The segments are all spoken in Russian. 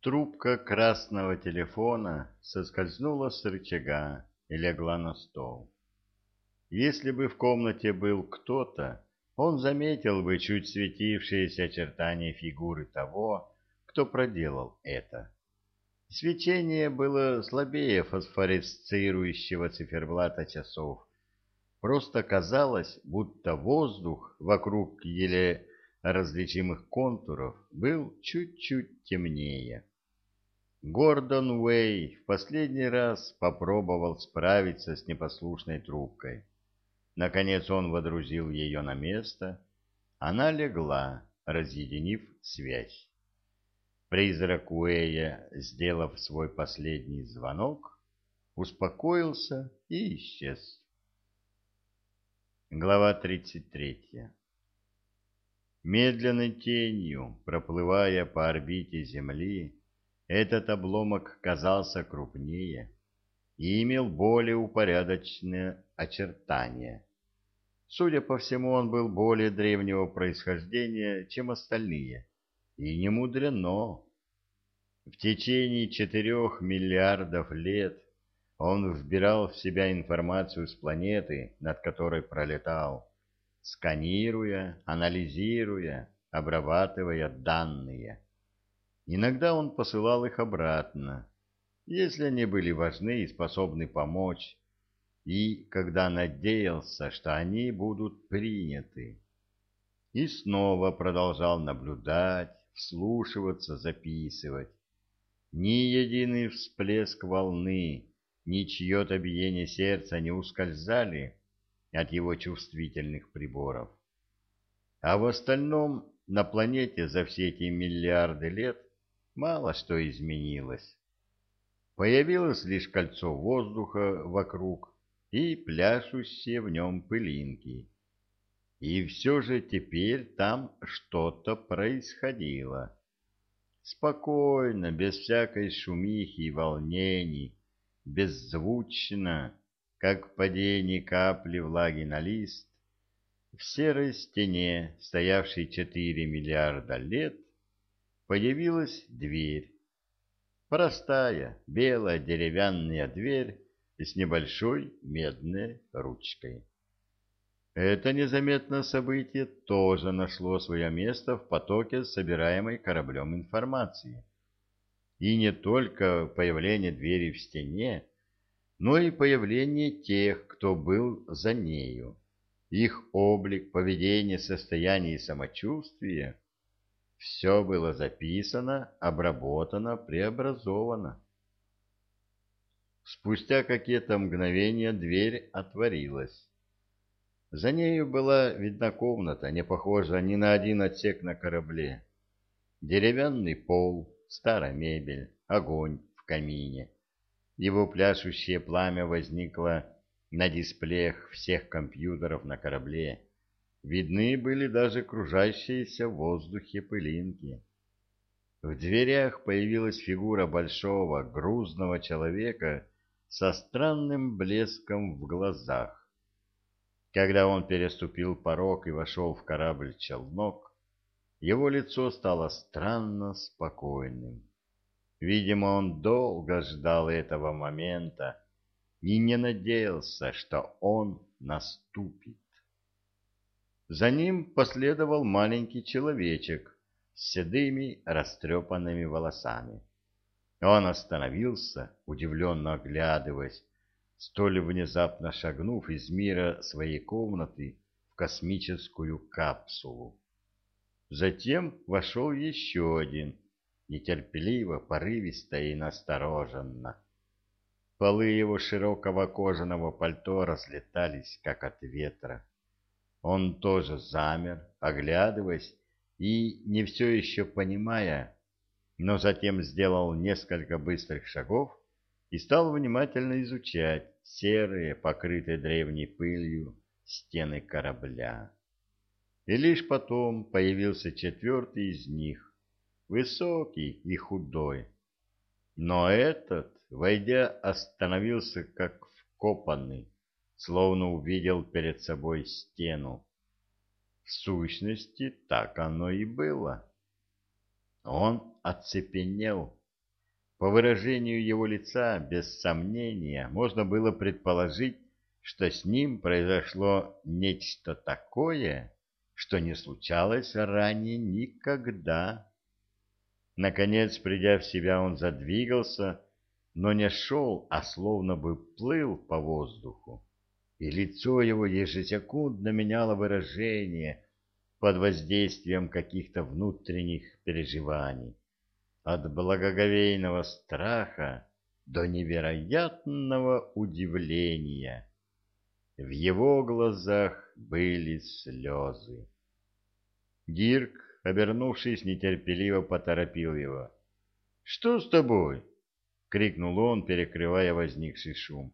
Трубка красного телефона соскользнула с рычага и легла на стол. Если бы в комнате был кто-то, он заметил бы чуть светившиеся очертания фигуры того, кто проделал это. Свечение было слабее фосфоресцирующего циферблата часов. Просто казалось, будто воздух вокруг еле различимых контуров был чуть-чуть темнее. Гордон Уэй в последний раз попробовал справиться с непослушной трубкой. Наконец он водрузил ее на место. Она легла, разъединив связь. Призрак Уэя, сделав свой последний звонок, успокоился и исчез. Глава 33 Медленной тенью, проплывая по орбите Земли, этот обломок казался крупнее и имел более упорядоченные очертания. Судя по всему, он был более древнего происхождения, чем остальные, и не мудрено. В течение четырех миллиардов лет он вбирал в себя информацию с планеты, над которой пролетал, сканируя, анализируя, обрабатывая данные. Иногда он посылал их обратно, если они были важны и способны помочь, и когда надеялся, что они будут приняты. И снова продолжал наблюдать, вслушиваться, записывать. Ни единый всплеск волны, ни чье-то биение сердца не ускользали от его чувствительных приборов. А в остальном на планете за все эти миллиарды лет мало что изменилось. Появилось лишь кольцо воздуха вокруг и пляшущие в нем пылинки. И все же теперь там что-то происходило. Спокойно, без всякой шумихи и волнений, беззвучно, как падение капли влаги на лист, в серой стене, стоявшей четыре миллиарда лет, появилась дверь. Простая, белая деревянная дверь с небольшой медной ручкой. Это незаметное событие тоже нашло свое место в потоке собираемой кораблем информации. И не только появление двери в стене, но и появление тех, кто был за нею. Их облик, поведение, состояние и самочувствие — все было записано, обработано, преобразовано. Спустя какие-то мгновения дверь отворилась. За нею была видна комната, не похожая ни на один отсек на корабле. Деревянный пол, старая мебель, огонь в камине. Его пляшущее пламя возникло на дисплеях всех компьютеров на корабле Видны были даже кружащиеся в воздухе пылинки. В дверях появилась фигура большого, грузного человека со странным блеском в глазах. Когда он переступил порог и вошел в корабль-челнок, его лицо стало странно спокойным. Видимо, он долго ждал этого момента и не надеялся, что он наступит. За ним последовал маленький человечек с седыми растрепанными волосами. Он остановился, удивленно оглядываясь, столь внезапно шагнув из мира своей комнаты в космическую капсулу. Затем вошел еще один, нетерпеливо, порывисто и настороженно. Полы его широкого кожаного пальто разлетались, как от ветра. Он тоже замер, оглядываясь и не все еще понимая, но затем сделал несколько быстрых шагов и стал внимательно изучать серые, покрытые древней пылью, стены корабля. И лишь потом появился четвертый из них, высокий и худой. Но этот, войдя, остановился как вкопанный, словно увидел перед собой стену. В сущности, так оно и было. Он оцепенел, По выражению его лица, без сомнения, можно было предположить, что с ним произошло нечто такое, что не случалось ранее никогда. Наконец, придя в себя, он задвигался, но не шел, а словно бы плыл по воздуху, и лицо его ежесекундно меняло выражение под воздействием каких-то внутренних переживаний, от благоговейного страха до невероятного удивления. В его глазах были слезы. Дирк, обернувшись, нетерпеливо поторопил его. — Что с тобой? — крикнул он, перекрывая возникший шум.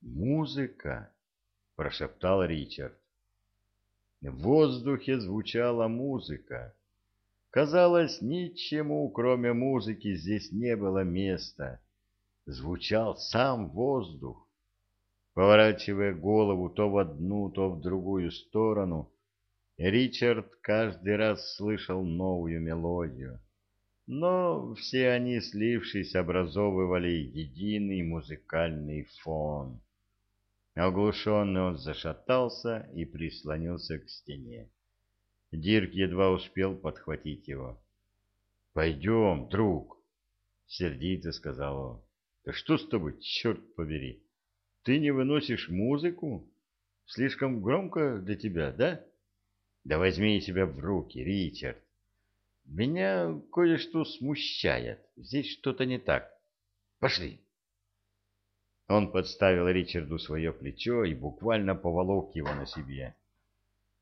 «Музыка!» — прошептал Ричард. В воздухе звучала музыка. Казалось, ничему, кроме музыки, здесь не было места. Звучал сам воздух. Поворачивая голову то в одну, то в другую сторону, Ричард каждый раз слышал новую мелодию но все они, слившись, образовывали единый музыкальный фон. Оглушенный он зашатался и прислонился к стене. Дирк едва успел подхватить его. — Пойдем, друг, — сердито сказал он. — Да что с тобой, черт побери? Ты не выносишь музыку? Слишком громко для тебя, да? Да возьми себя в руки, Ричард. Меня кое-что смущает. Здесь что-то не так. Пошли. Он подставил Ричарду свое плечо и буквально поволок его на себе.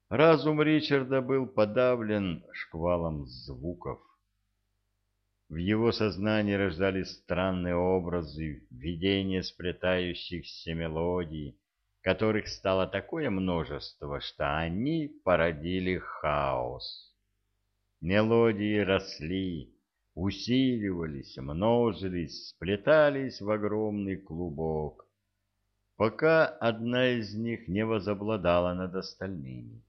Разум Ричарда был подавлен шквалом звуков. В его сознании рождались странные образы, видения сплетающихся мелодий, которых стало такое множество, что они породили хаос. Мелодии росли, усиливались, множились, сплетались в огромный клубок, пока одна из них не возобладала над остальными.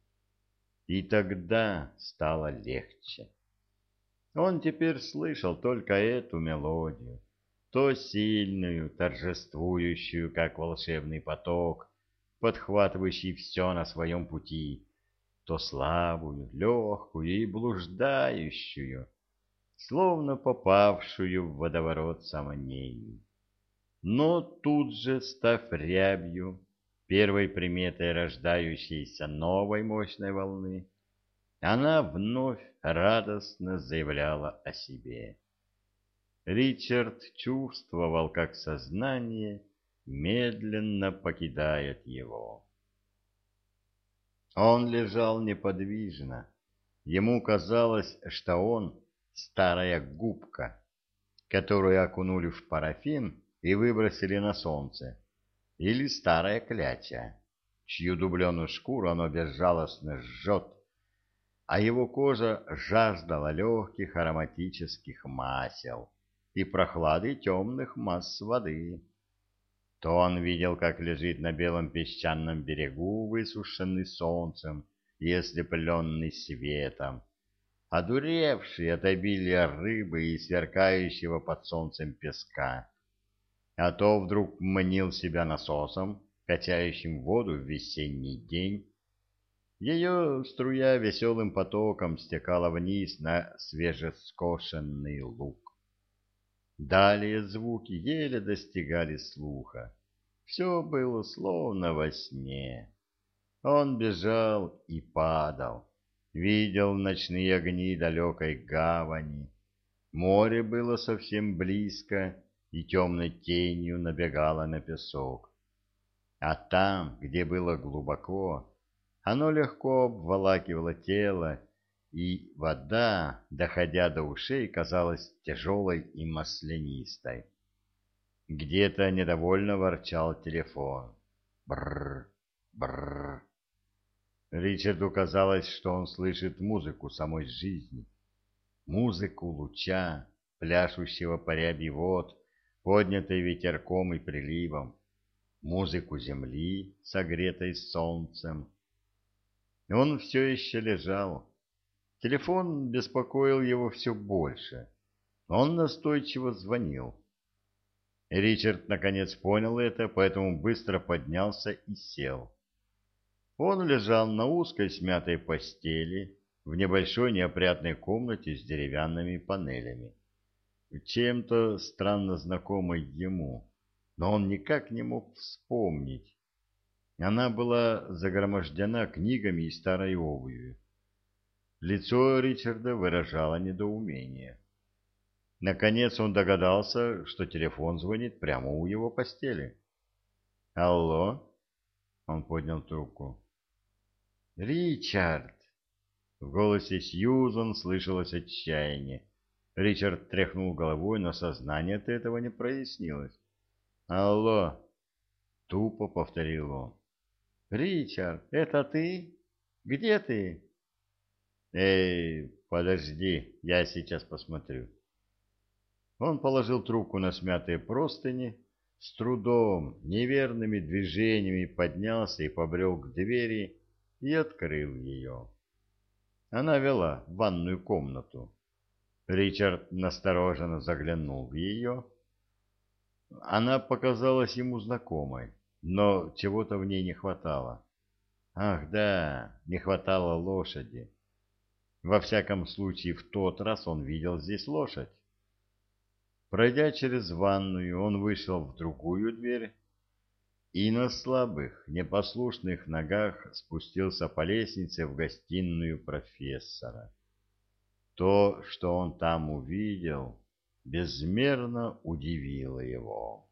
И тогда стало легче. Он теперь слышал только эту мелодию, то сильную, торжествующую, как волшебный поток, подхватывающий все на своем пути, то слабую, легкую и блуждающую, словно попавшую в водоворот сомнений. Но тут же, став рябью, первой приметой рождающейся новой мощной волны, она вновь радостно заявляла о себе. Ричард чувствовал, как сознание медленно покидает его. Он лежал неподвижно. Ему казалось, что он — старая губка, которую окунули в парафин и выбросили на солнце, или старая кляча, чью дубленую шкуру оно безжалостно жжет, а его кожа жаждала легких ароматических масел и прохлады темных масс воды. То он видел, как лежит на белом песчаном берегу, высушенный солнцем и ослепленный светом, одуревший от обилия рыбы и сверкающего под солнцем песка. А то вдруг манил себя насосом, качающим воду в весенний день. Ее струя веселым потоком стекала вниз на свежескошенный луг. Далее звуки еле достигали слуха. Все было словно во сне. Он бежал и падал, видел ночные огни далекой гавани. Море было совсем близко и темной тенью набегало на песок. А там, где было глубоко, оно легко обволакивало тело и вода, доходя до ушей, казалась тяжелой и маслянистой. Где-то недовольно ворчал телефон. Бррр, бррр. Ричарду казалось, что он слышит музыку самой жизни. Музыку луча, пляшущего по ряби вод, поднятой ветерком и приливом. Музыку земли, согретой солнцем. Он все еще лежал, Телефон беспокоил его все больше. Он настойчиво звонил. Ричард наконец понял это, поэтому быстро поднялся и сел. Он лежал на узкой смятой постели в небольшой неопрятной комнате с деревянными панелями, чем-то странно знакомой ему, но он никак не мог вспомнить. Она была загромождена книгами и старой обувью. Лицо Ричарда выражало недоумение. Наконец он догадался, что телефон звонит прямо у его постели. «Алло?» Он поднял трубку. «Ричард!» В голосе Сьюзан слышалось отчаяние. Ричард тряхнул головой, но сознание от этого не прояснилось. «Алло!» — тупо повторил он. «Ричард, это ты? Где ты?» «Эй, подожди, я сейчас посмотрю». Он положил трубку на смятые простыни, с трудом, неверными движениями поднялся и побрел к двери и открыл ее. Она вела в ванную комнату. Ричард настороженно заглянул в ее. Она показалась ему знакомой, но чего-то в ней не хватало. Ах, да, не хватало лошади. Во всяком случае, в тот раз он видел здесь лошадь. Пройдя через ванную, он вышел в другую дверь и на слабых, непослушных ногах спустился по лестнице в гостиную профессора. То, что он там увидел, безмерно удивило его.